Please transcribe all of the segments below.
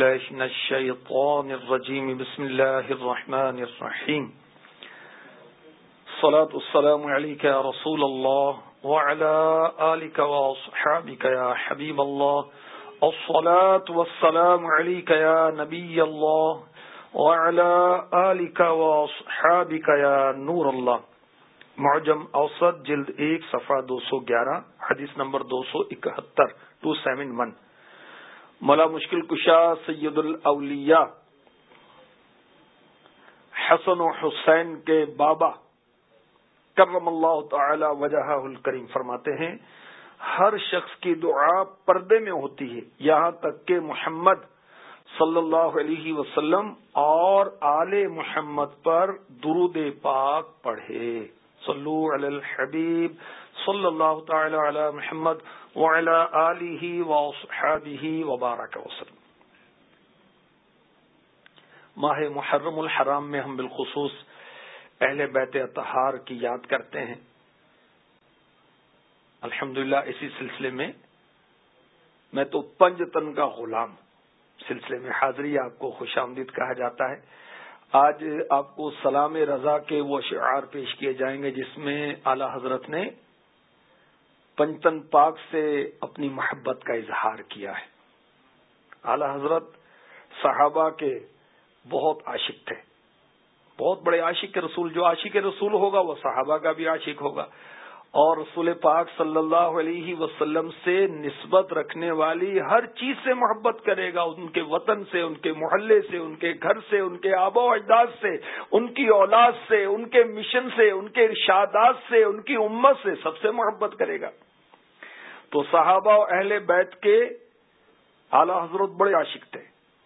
من الشيطان الرجيم. بسم الله الرحمن الرحيم. صلاة والسلام عليك يا رسول الله وعلى آلك وصحابك يا حبيب الله. الصلاة والسلام عليك يا نبي الله وعلى آلك وصحابك يا نور الله. معجم اوسط، جلد ایک، صفحہ دو سو گیارہ، حدیث نمبر دو سو اکہتر ٹو سیون ون. مولا مشکل کشا سید الاولیاء حسن و حسین کے بابا کرم اللہ تعالی وجہ الکریم فرماتے ہیں، ہر شخص کی دعا پردے میں ہوتی ہے۔ یہاں تک کہ محمد صلی اللہ علیہ وسلم اور آل محمد پر درود پاک پڑھے۔ صلو علی الحبیب صلی اللہ تعالی علی محمد وبارک وسلم. ماہ محرم الحرام میں ہم بالخصوص اہل بیت اتحار کی یاد کرتے ہیں. الحمدللہ اسی سلسلے میں میں تو پنج تن کا غلام سلسلے میں حاضری آپ کو خوش آمدید کہا جاتا ہے. آج آپ کو سلام رضا کے وہ شعار پیش کیے جائیں گے جس میں اعلی حضرت نے پنچتن پاک سے اپنی محبت کا اظہار کیا ہے۔ اعلی حضرت صحابہ کے بہت عاشق تھے۔ بہت بڑے عاشق رسول، جو عاشق رسول ہوگا وہ صحابہ کا بھی عاشق ہوگا۔ اور رسول پاک صلی اللہ علیہ وسلم سے نسبت رکھنے والی ہر چیز سے محبت کرے گا۔ ان کے وطن سے، ان کے محلے سے، ان کے گھر سے، ان کے آبا و اجداد سے، ان کی اولاد سے، ان کے مشن سے، ان کے ارشادات سے، ان کی امت سے سب سے محبت کرے گا۔ تو صحابہ و اہل بیت کے اعلی حضرت بڑے عاشق تھے۔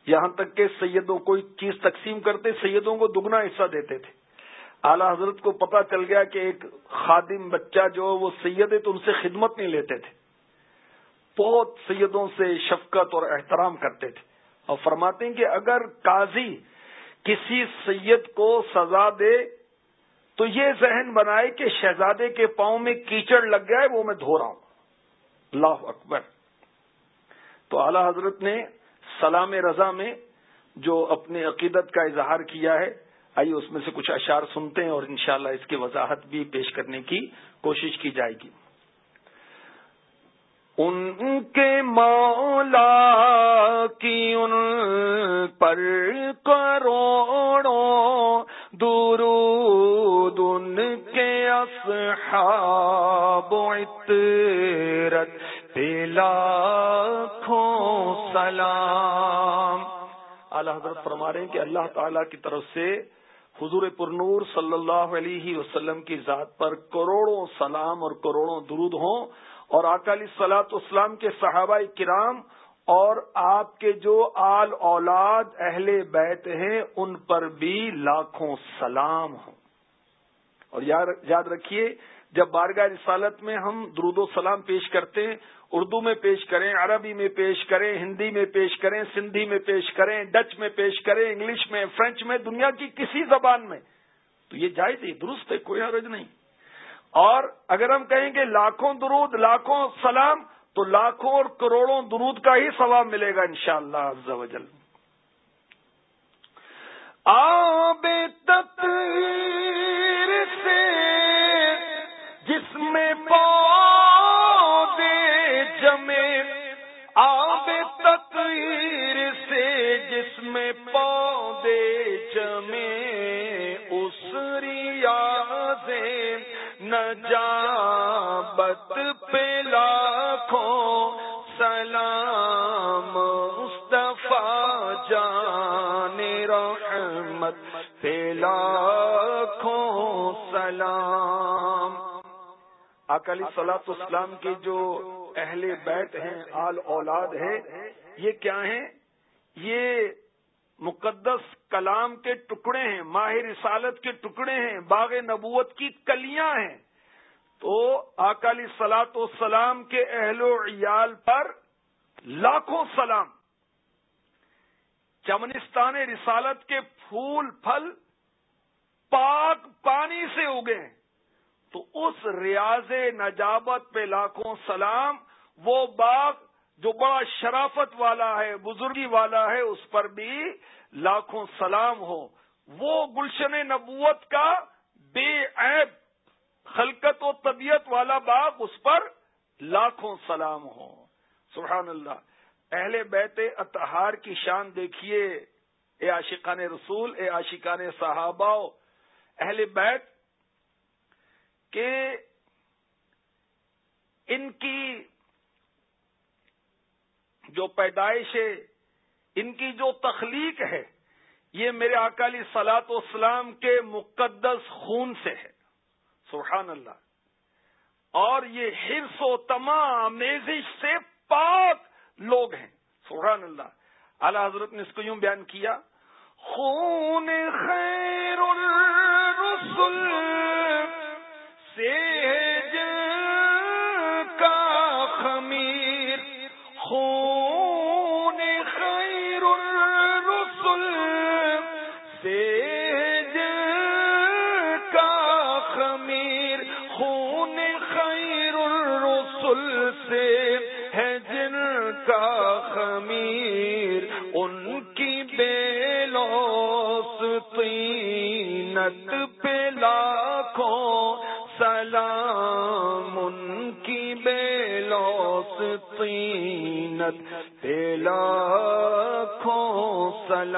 یہاں تک کہ سیدوں کوئی چیز تقسیم کرتے، سیدوں کو دگنا حصہ دیتے تھے۔ اعلی حضرت کو پتا چل گیا کہ ایک خادم بچہ جو وہ سید ہے تو ان سے خدمت نہیں لیتے تھے۔ بہت سیدوں سے شفقت اور احترام کرتے تھے۔ اور فرماتے ہیں کہ اگر قاضی کسی سید کو سزا دے تو یہ ذہن بنائے کہ شہزادے کے پاؤں میں کیچڑ لگ گیا ہے، وہ میں دھو رہا ہوں۔ اللہ اکبر۔ تو اعلی حضرت نے سلام رضا میں جو اپنے عقیدت کا اظہار کیا ہے، آئیے اس میں سے کچھ اشعار سنتے ہیں اور انشاءاللہ اس کی وضاحت بھی پیش کرنے کی کوشش کی جائے گی۔ ان کے مولا کی ان پر کروڑوں درود ان کے اصحاب عطرت اعلی حضرت فرما رہے ہیں کہ اللہ تعالی کی طرف سے حضور پرنور صلی اللہ علیہ وسلم کی ذات پر کروڑوں سلام اور کروڑوں درود ہوں اور اکالی سلاط اسلام کے صحابہ کرام اور آپ کے جو آل اولاد اہل بیت ہیں ان پر بھی لاکھوں سلام ہوں۔ اور یاد رکھیے، جب بارگاہ رسالت میں ہم درود و سلام پیش کرتے ہیں اردو میں پیش کریں، عربی میں پیش کریں، ہندی میں پیش کریں، سندھی میں پیش کریں، ڈچ میں پیش کریں، انگلش میں فرینچ میں، دنیا کی کسی زبان میں، تو یہ جائز ہی درست ہے، کوئی حرج نہیں۔ اور اگر ہم کہیں گے لاکھوں درود، لاکھوں سلام، تو لاکھوں اور کروڑوں درود کا ہی ثواب ملے گا انشاءاللہ شاء اللہ نجابت پہ لاکھوں سلام مصطفیٰ جان رحمت پہ لاکھوں سلام۔ اکالی سلاط اسلام کی جو اہل بیت ہیں، آل اولاد ہیں، یہ کیا ہیں؟ یہ مقدس کلام کے ٹکڑے ہیں، ماہر رسالت کے ٹکڑے ہیں، باغ نبوت کی کلیاں ہیں۔ تو اکالی سلاط و سلام کے اہل و عیال پر لاکھوں سلام۔ چمنستان رسالت کے پھول پھل پاک پانی سے اگے ہیں۔ تو اس ریاض نجابت پہ لاکھوں سلام، وہ باغ جو بڑا شرافت والا ہے، بزرگی والا ہے، اس پر بھی لاکھوں سلام ہو۔ وہ گلشن نبوت کا بے عیب خلقت و طبیعت والا باغ اس پر لاکھوں سلام ہو۔ سبحان اللہ۔ اہل بیت اتہار کی شان دیکھیے۔ اے عاشقان رسول، اے عاشقان صحابہ۔ اہل بیت کہ ان کی جو پیدائش ہے، ان کی جو تخلیق ہے، یہ میرے اکالی سلاط اسلام کے مقدس خون سے ہے۔ سبحان اللہ۔ اور یہ حرص و تمام میزش سے پاک لوگ ہیں۔ سبحان اللہ۔ اعلی حضرت نے اس کو یوں بیان کیا، خون خیر الرسل سے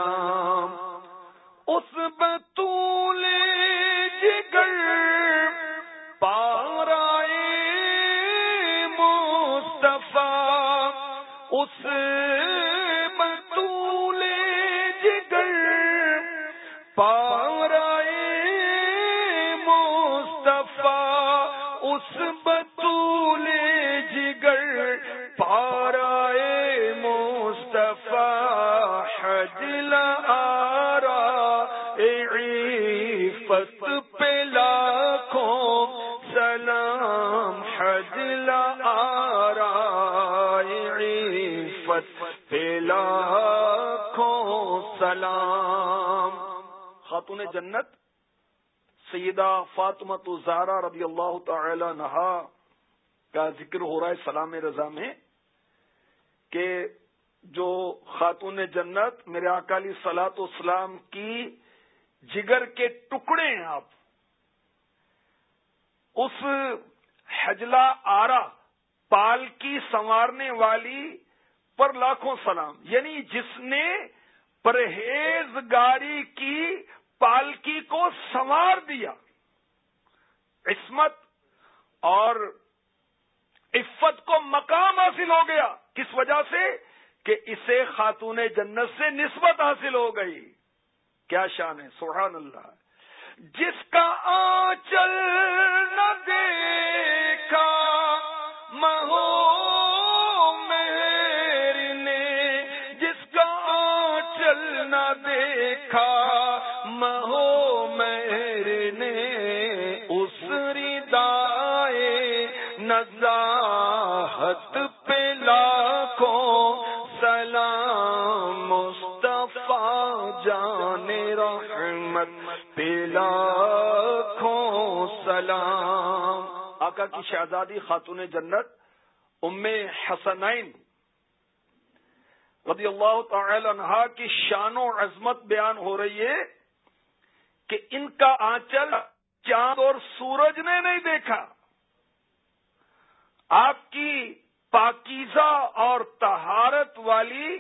سلام اس بطول جگر سلام خاتون جنت، سیدہ فاطمت زارا رضی اللہ تعالی نہا کا ذکر ہو رہا ہے سلام رضا میں کہ جو خاتون جنت، میرے اکالی سلاط اسلام کی جگر کے ٹکڑے ہیں آپ۔ اس حجلہ آرا پال کی سنوارنے والی پر لاکھوں سلام۔ یعنی جس نے پرہیزگاری کی پالکی کو سنوار دیا۔ عصمت اور عفت کو مقام حاصل ہو گیا۔ کس وجہ سے؟ کہ اسے خاتون جنت سے نسبت حاصل ہو گئی۔ کیا شان ہے سبحان اللہ۔ جس کا آچل نہ دیکھا شہزادی خاتون جنت، ام حسنین رضی اللہ تعالی عنہ کی شان و عظمت بیان ہو رہی ہے کہ ان کا آنچل چاند اور سورج نے نہیں دیکھا۔ آپ کی پاکیزہ اور تہارت والی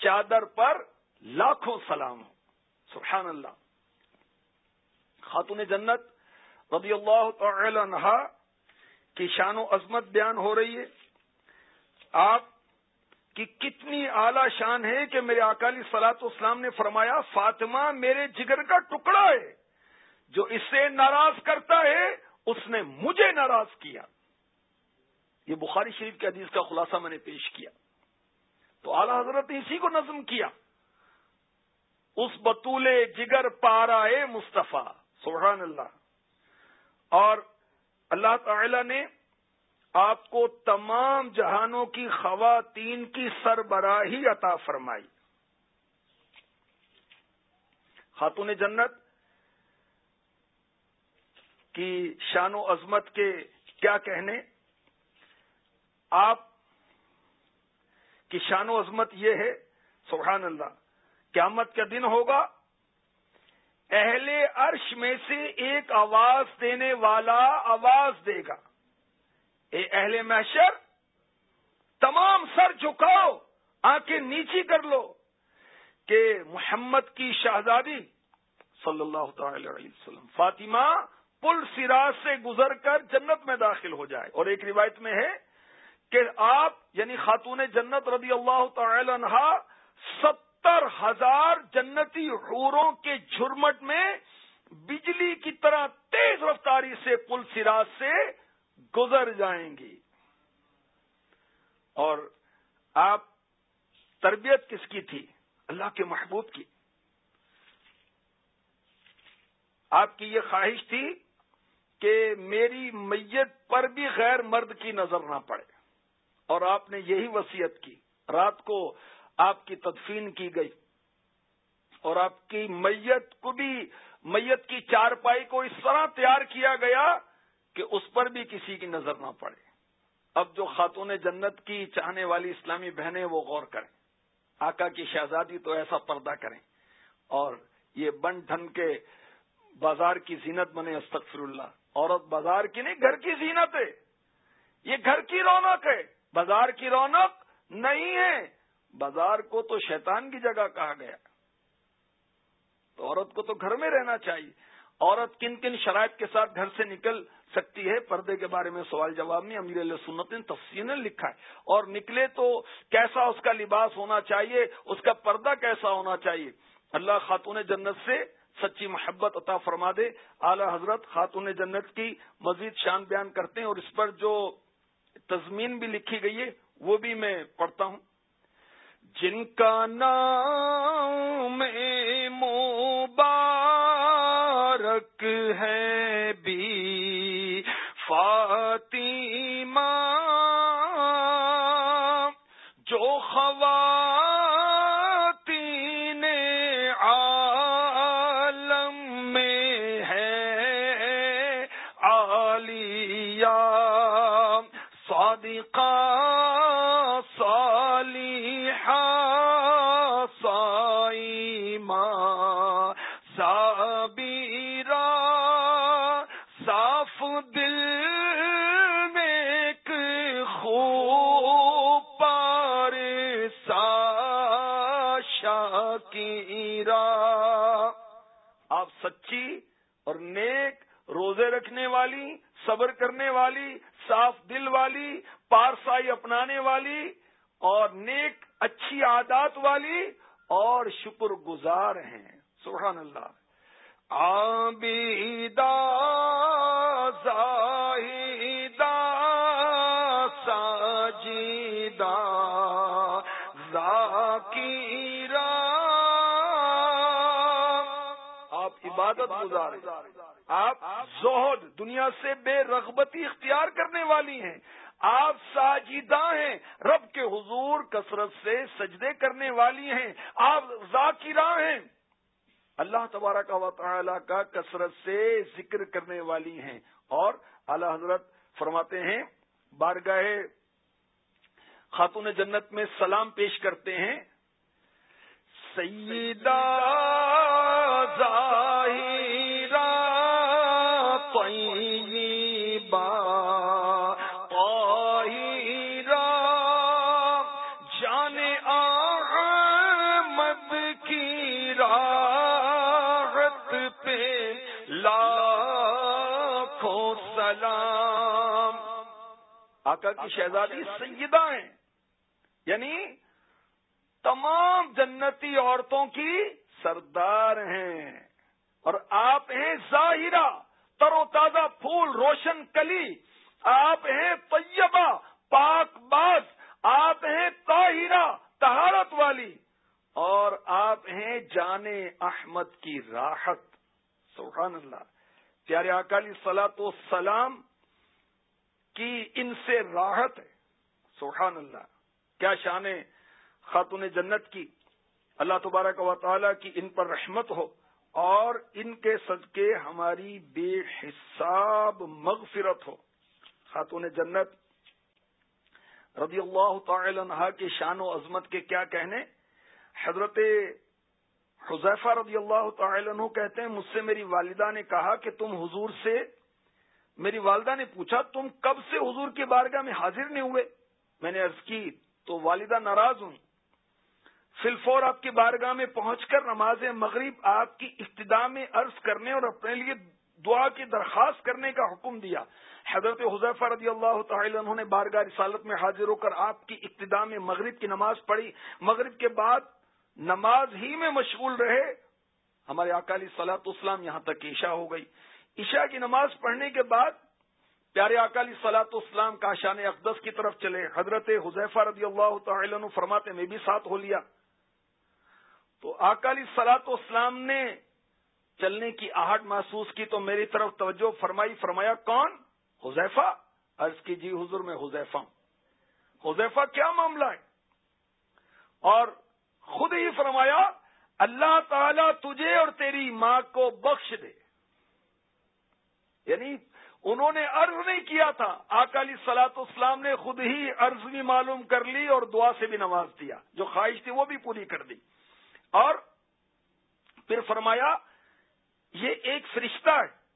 چادر پر لاکھوں سلام سبحان اللہ۔ خاتون جنت رضی اللہ تعالی عنہ کی شان و عظمت بیان ہو رہی ہے۔ آپ کہ کتنی اعلی شان ہے کہ میرے اکالی سلاط اسلام نے فرمایا، فاطمہ میرے جگر کا ٹکڑا ہے، جو اس سے ناراض کرتا ہے، اس نے مجھے ناراض کیا۔ یہ بخاری شریف کے حدیث کا خلاصہ میں نے پیش کیا۔ تو اعلی حضرت نے اسی کو نظم کیا۔ اس بطول جگر پارا مصطفیٰ، سبحان اللہ۔ اور اللہ تعالی نے آپ کو تمام جہانوں کی خواتین کی سربراہی عطا فرمائی۔ خاتون جنت کی شان و عظمت کے کیا کہنے؟ آپ کی شان و عظمت یہ ہے، سبحان اللہ، قیامت کا دن ہوگا اہل عرش میں سے ایک آواز دینے والا آواز دے گا۔ اے اہل محشر، تمام سر جھکاؤ، آنکھیں نیچی کر لو کہ محمد کی شہزادی صلی اللہ تعالی علیہ وسلم فاطمہ پل سراج سے گزر کر جنت میں داخل ہو جائے۔ اور ایک روایت میں ہے کہ آپ یعنی خاتون جنت رضی اللہ تعالی عنہ ستر ہزار جنتی حوروں کے جھرمٹ میں بجلی کی طرح تیز رفتاری سے پل سراج سے گزر جائیں گی۔ اور آپ تربیت کس کی تھی؟ اللہ کے محبوب کی۔ آپ کی یہ خواہش تھی کہ میری میت پر بھی غیر مرد کی نظر نہ پڑے۔ اور آپ نے یہی وصیت کی۔ رات کو آپ کی تدفین کی گئی اور آپ کی میت کو بھی میت کی چارپائی کو اس طرح تیار کیا گیا کہ اس پر بھی کسی کی نظر نہ پڑے۔ اب جو خاتون جنت کی چاہنے والی اسلامی بہنیں وہ غور کریں۔ آقا کی شہزادی تو ایسا پردہ کریں۔ اور یہ بن ٹھن کے بازار کی زینت بنے، استغفر اللہ۔ عورت بازار کی نہیں، گھر کی زینت ہے۔ یہ گھر کی رونق ہے۔ بازار کی رونق نہیں ہے۔ بازار کو تو شیطان کی جگہ کہا گیا۔ تو عورت کو تو گھر میں رہنا چاہیے۔ عورت کن کن شرائط کے ساتھ گھر سے نکل سکتی ہے؟ پردے کے بارے میں سوال جواب میں امیر علیہ سنت نے تفصیل لکھا ہے۔ اور نکلے تو کیسا اس کا لباس ہونا چاہیے؟ اس کا پردہ کیسا ہونا چاہیے؟ اللہ خاتون جنت سے سچی محبت عطا فرما دے۔ اعلی حضرت خاتون جنت کی مزید شان بیان کرتے ہیں اور اس پر جو تزمین بھی لکھی گئی ہے، وہ بھی میں پڑھتا ہوں۔ جن کا نام مبارک ہے بی فاطمہ آپ سچی اور نیک روزے رکھنے والی، صبر کرنے والی، صاف دل والی، پارسائی اپنانے والی اور نیک، اچھی عادات والی اور شکر گزار ہیں۔ سبحان اللہ۔ آبیدا زاہدہ ساجیدہ ذاکیرہ۔ عبادت گزار آپ زہد دنیا سے بے رغبتی اختیار کرنے والی ہیں۔ آپ ساجیدہ ہیں۔ رب کے حضور کثرت سے سجدے کرنے والی ہیں۔ آپ ذاکرہ ہیں۔ اللہ تبارہ کا وطلہ کا کثرت سے ذکر کرنے والی ہیں۔ اور اعلی حضرت فرماتے ہیں، بارگاہ خاتون جنت میں سلام پیش کرتے ہیں۔ سیدہ آقا کی شہزادی سیدہ ہیں۔ یعنی تمام جنتی عورتوں کی سردار ہیں۔ اور آپ ہیں ظاہرہ تر و تازہ پھول، روشن کلی۔ آپ ہیں طیبہ، پاک باز۔ آپ ہیں طاہرہ تہارت والی۔ اور آپ ہیں جان احمد کی راحت۔ سبحان اللہ۔ پیارے اکالی سلا تو سلام کی ان سے راحت ہے۔ سبحان اللہ۔ کیا شان خاتون جنت کی۔ اللہ تبارک و تعالی کی ان پر رحمت ہو۔ اور ان کے صدقے ہماری بے حساب مغفرت ہو۔ خاتون جنت رضی اللہ تعالی عنہ کے شان و عظمت کے کیا کہنے۔ حضرت حذیفہ رضی اللہ تعالی عنہ کہتے ہیں، مجھ سے میری والدہ نے کہا کہ تم حضور سے میری والدہ نے پوچھا، تم کب سے حضور کی بارگاہ میں حاضر نہیں ہوئے؟ میں نے عرض کی، تو والدہ ناراض ہوئی۔ فلفور آپ کی بارگاہ میں پہنچ کر نماز مغرب آپ کی ابتدا میں عرض کرنے اور اپنے لیے دعا کی درخواست کرنے کا حکم دیا۔ حضرت حضیفہ رضی اللہ تعالی عنہ نے بارگاہ رسالت میں حاضر ہو کر آپ کی ابتدا میں مغرب کی نماز پڑھی۔ مغرب کے بعد نماز ہی میں مشغول رہے۔ ہمارے اکالی سلاط اسلام یہاں تک عشاء ہو گئی۔ عشاء کی نماز پڑھنے کے بعد پیارے اکالی سلاط اسلام کا شان اقدس کی طرف چلے۔ حضرت حضیفہ رضی اللہ تعالی عنہ فرماتے، میں بھی ساتھ ہو لیا۔ تو اکالی سلاط اسلام نے چلنے کی آہٹ محسوس کی تو میری طرف توجہ فرمائی۔ فرمایا، کون؟ حذیفہ؟ عرض کی جی حضور، میں حذیفہ ہوں۔ حذیفہ، کیا معاملہ ہے؟ اور خود ہی فرمایا، اللہ تعالی تجھے اور تیری ماں کو بخش دے۔ یعنی انہوں نے عرض نہیں کیا تھا آکالی سلاط اسلام نے خود ہی عرض بھی معلوم کر لی اور دعا سے بھی نواز دیا، جو خواہش تھی وہ بھی پوری کر دی۔ اور پھر فرمایا، یہ ایک فرشتہ ہے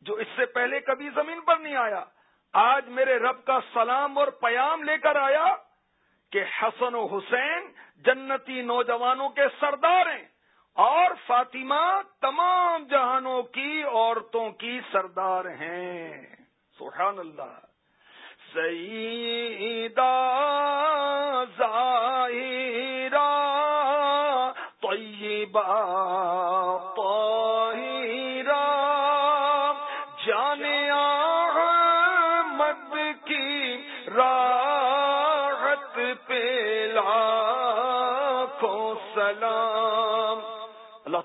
جو اس سے پہلے کبھی زمین پر نہیں آیا۔ آج میرے رب کا سلام اور پیام لے کر آیا کہ حسن و حسین جنتی نوجوانوں کے سردار ہیں۔ اور فاطمہ تمام جہانوں کی عورتوں کی سردار ہیں۔ سبحان اللہ۔ سیدہ، ظاہرہ، طیبہ، طاہرہ۔ جانے مد کی راحت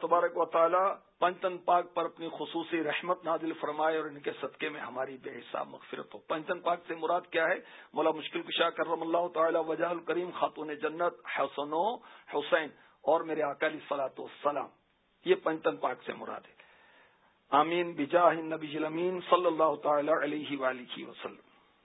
تبارک و تعالی پنچن پاک پر اپنی خصوصی رحمت نازل فرمائے اور ان کے صدقے میں ہماری بے حساب مغفرت ہو۔ پنچن پاک سے مراد کیا ہے؟ مولا مشکل کشا کرم اللہ تعالی وجہ الکریم خاتون جنت حسن و حسین اور میرے اکالی سلاط و سلام یہ پنچن پاک سے مراد ہے۔ آمین۔ بجاہ نبی صلی اللہ تعالی علیہ وآلہ وسلم۔